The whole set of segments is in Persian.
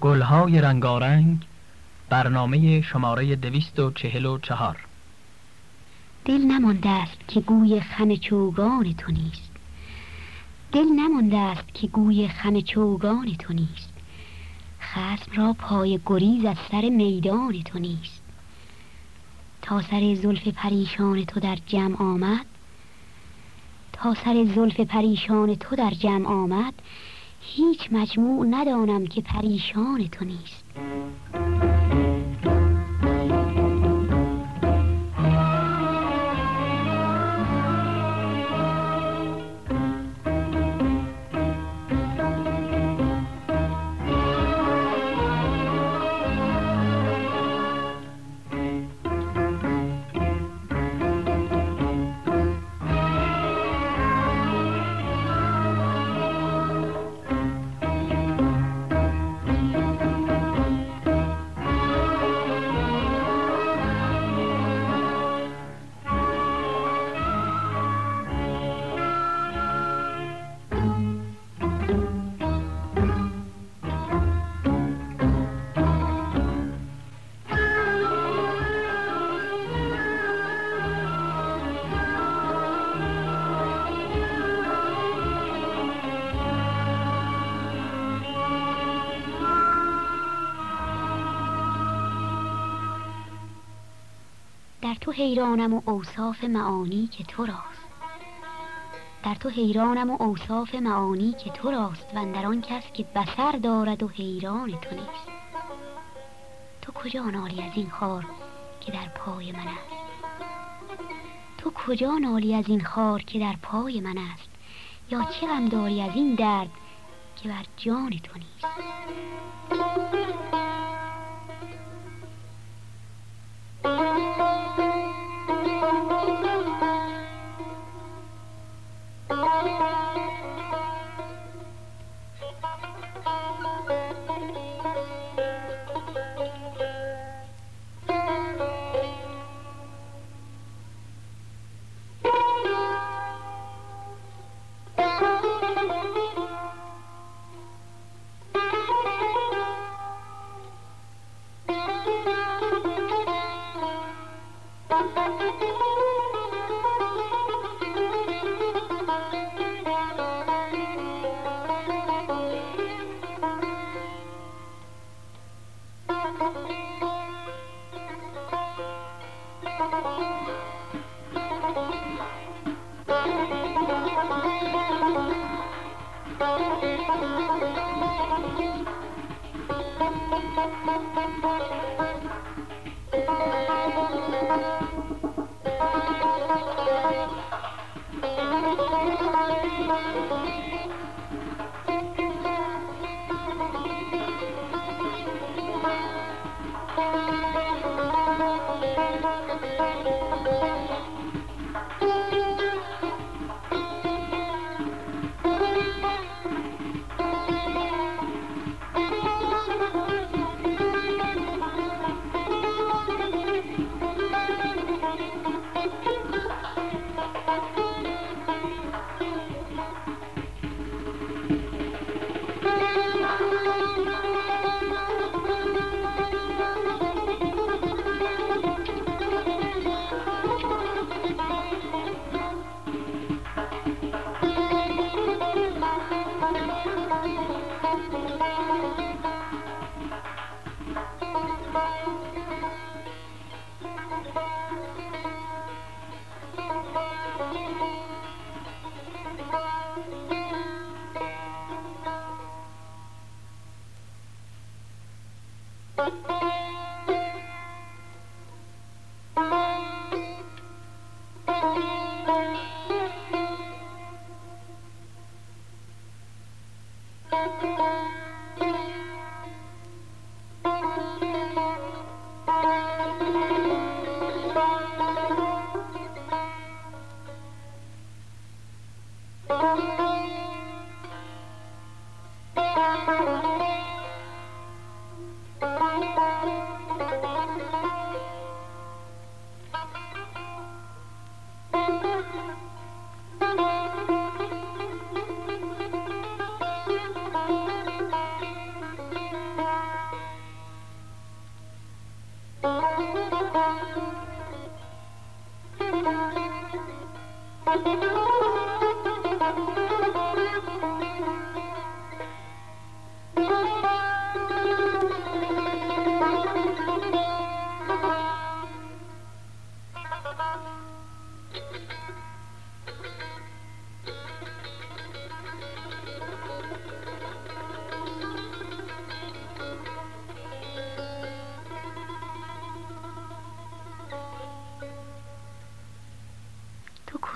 گلهای رنگارنگ برنامه شماره دویست و چهل و چهار. دل نمانده است که گوی خم چوگان تو نیست. دل نمانده است که گوی خم چوگان تو نیست. خسم را پای گریز از سر میدان تو نیست. تا سر زلف پریشان تو در جمع آمد تا سر زلف پریشان تو در جمع آمد هیچ مجموع ندانم که پریشان تو نیست. تو حیرانم و اوصاف معانی که تو راست. در تو حیرانم و اوصاف معانی که تو راست و در آن کس که بسر دارد و حیران تو نیست. تو کجا نالی از این خار که در پای من است؟ تو کجا نالی از این خار که در پای من است؟ یا چه غم داری از این درد که بر جان تو نیست؟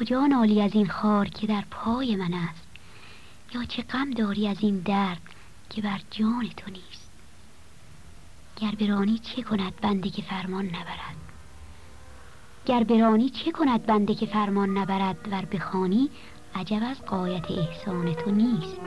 کجا نالی از این خار که در پای من است؟ یا چه غم داری از این درد که بر جان تو نیست؟ گر برانی چه کند بنده که فرمان نبرد؟ گر برانی چه کند بنده که فرمان نبرد ور بخوانی عجب از قایت احسان تو نیست.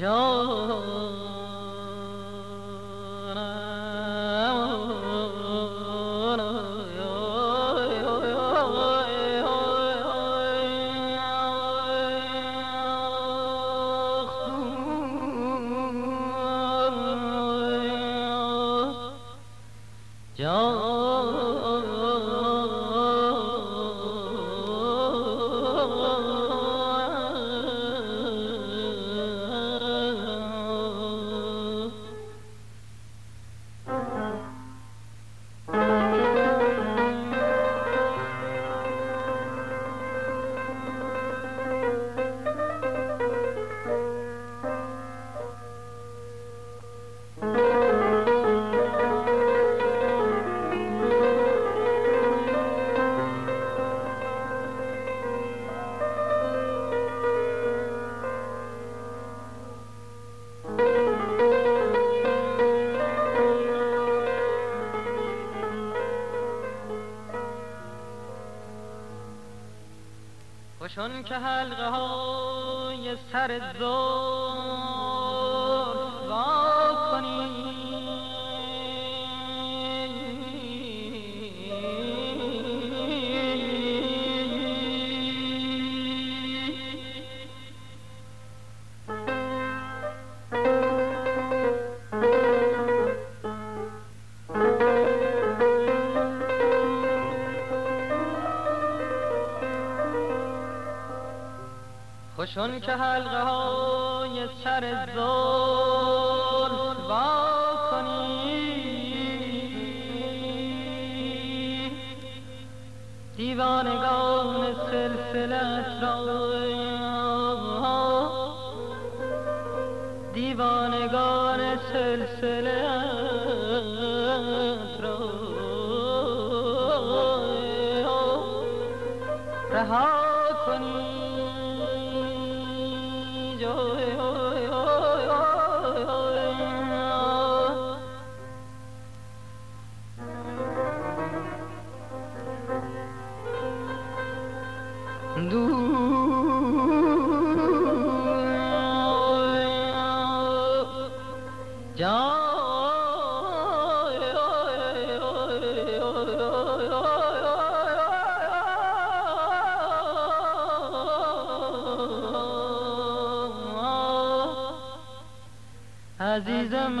چون که حلقه های سر زلف های azizim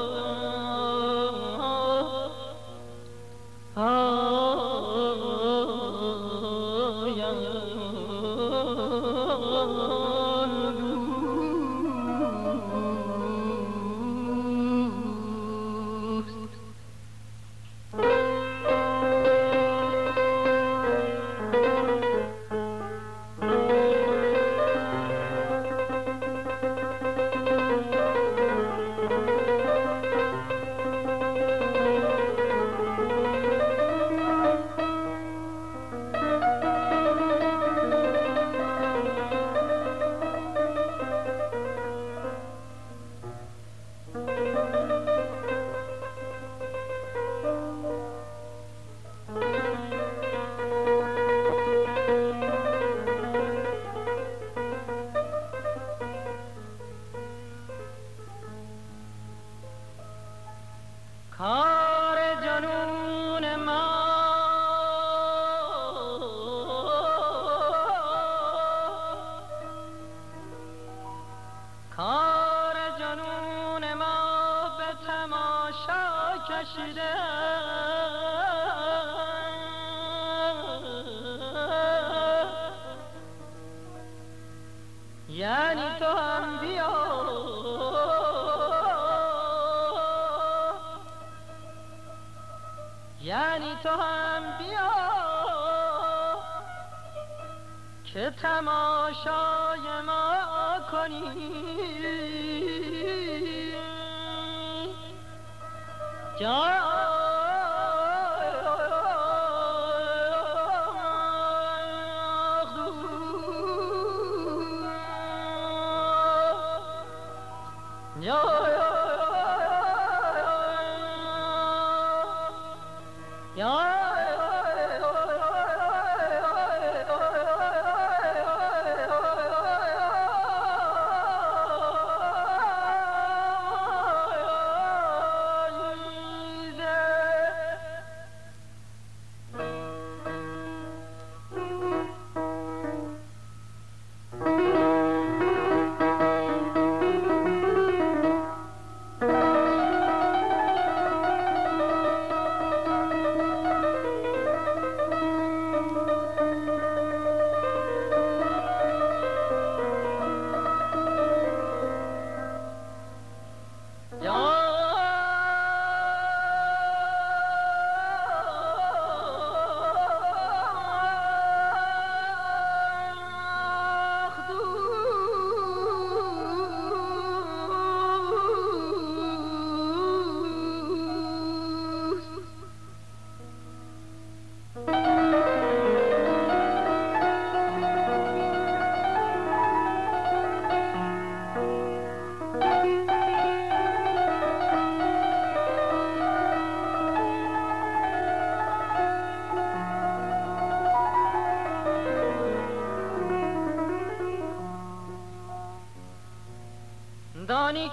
小二。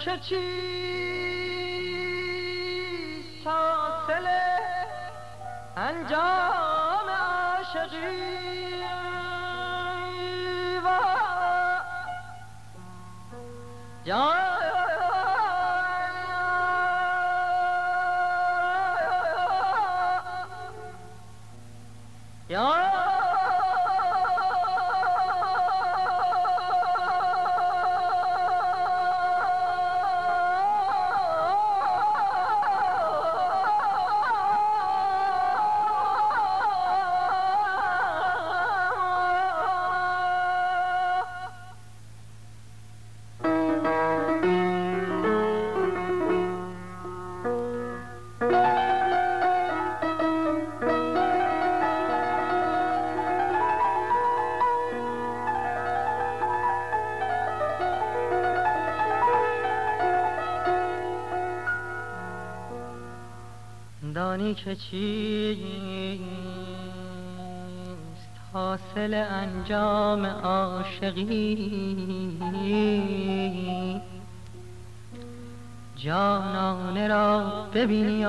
که چیست حاصل انجام عاشقی؟ که چیست؟ حاصل انجام عاشقی. جانانه را ببینی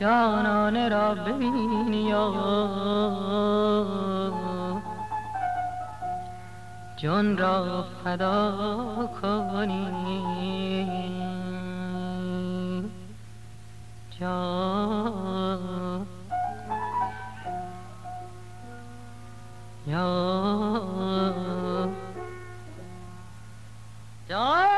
جانانه را ببینی جان را فدا کنی. جان یا جان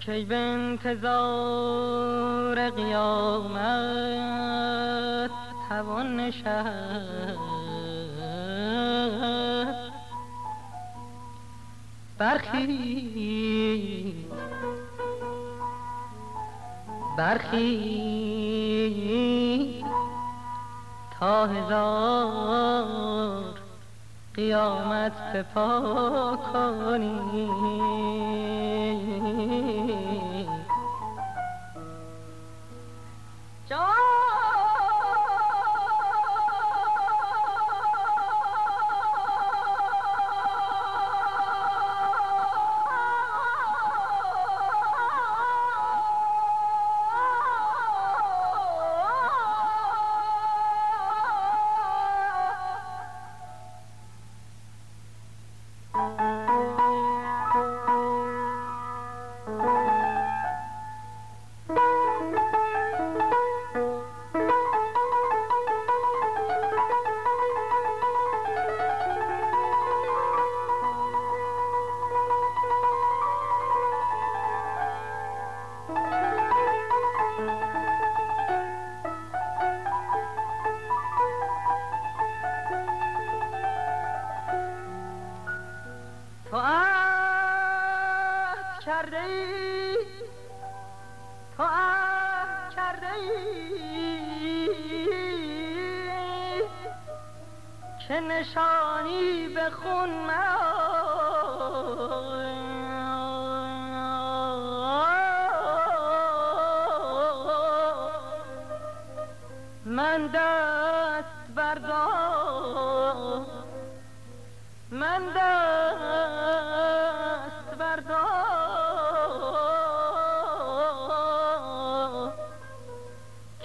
کی به انتظار قیامت توان برخی برخی تا هزار قیامت سپا کنی. من دست بردار.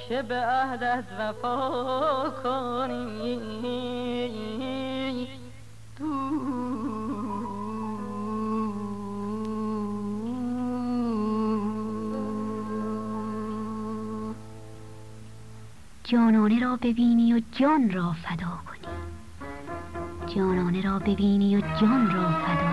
که به عهدت وفا کنی. جانانه را ببینی و جان را فدا جانانه را ببینی و جان را فدا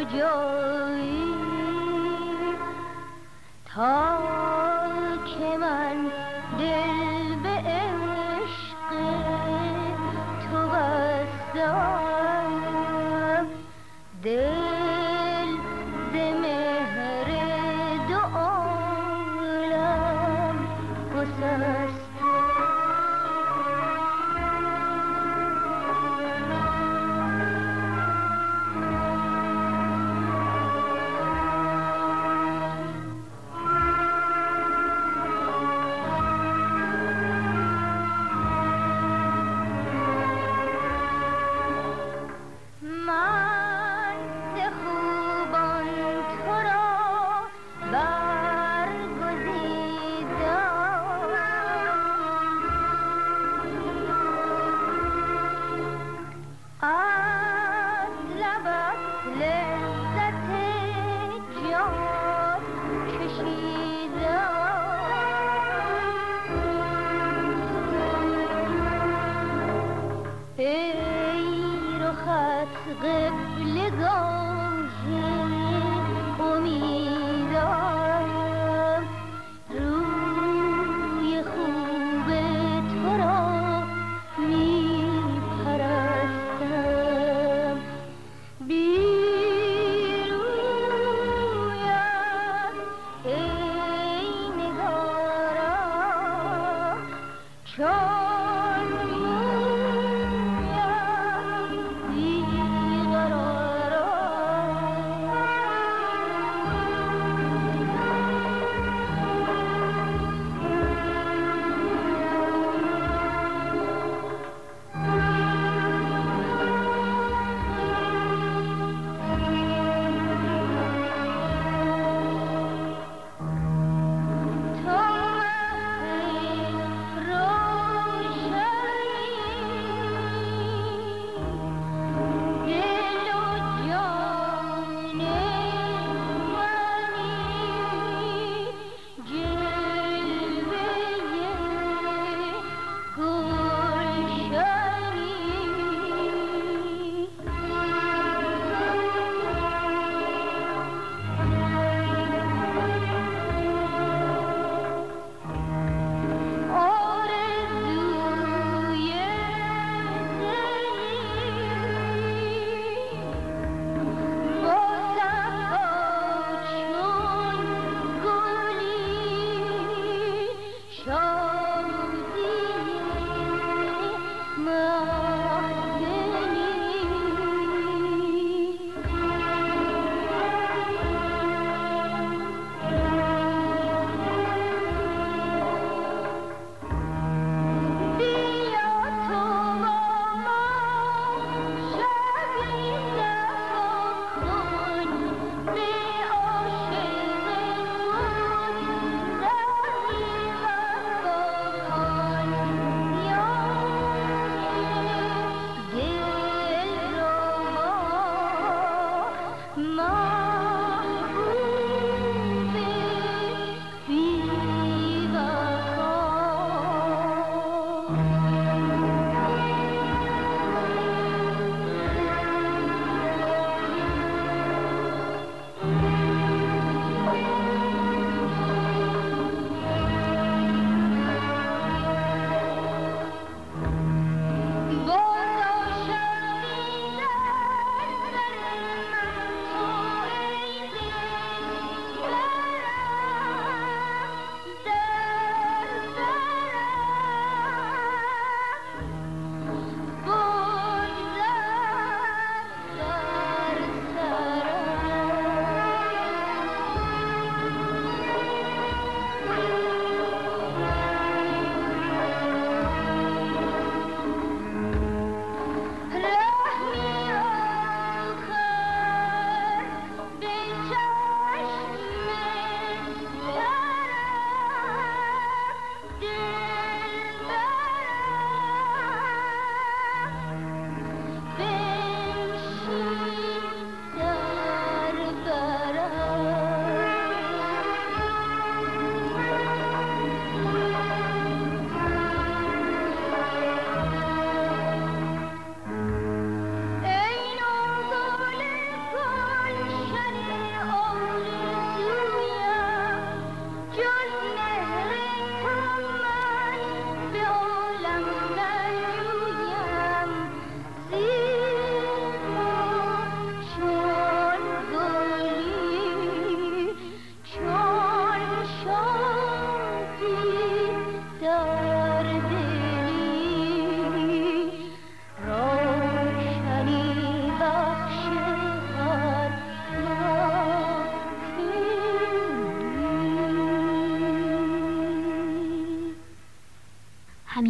کجایی؟ تا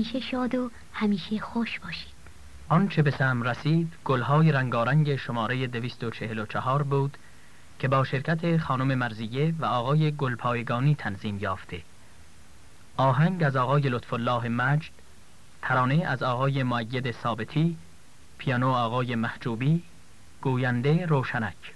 همیشه شاد و همیشه خوش باشید. آنچه به سم رسید گلهای رنگارنگ شماره 244 بود که با شرکت خانم مرزیه و آقای گلپایگانی تنظیم یافته. آهنگ از آقای لطف الله مجد ترانه از آقای معید ثابتی پیانو آقای محجوبی گوینده روشنک.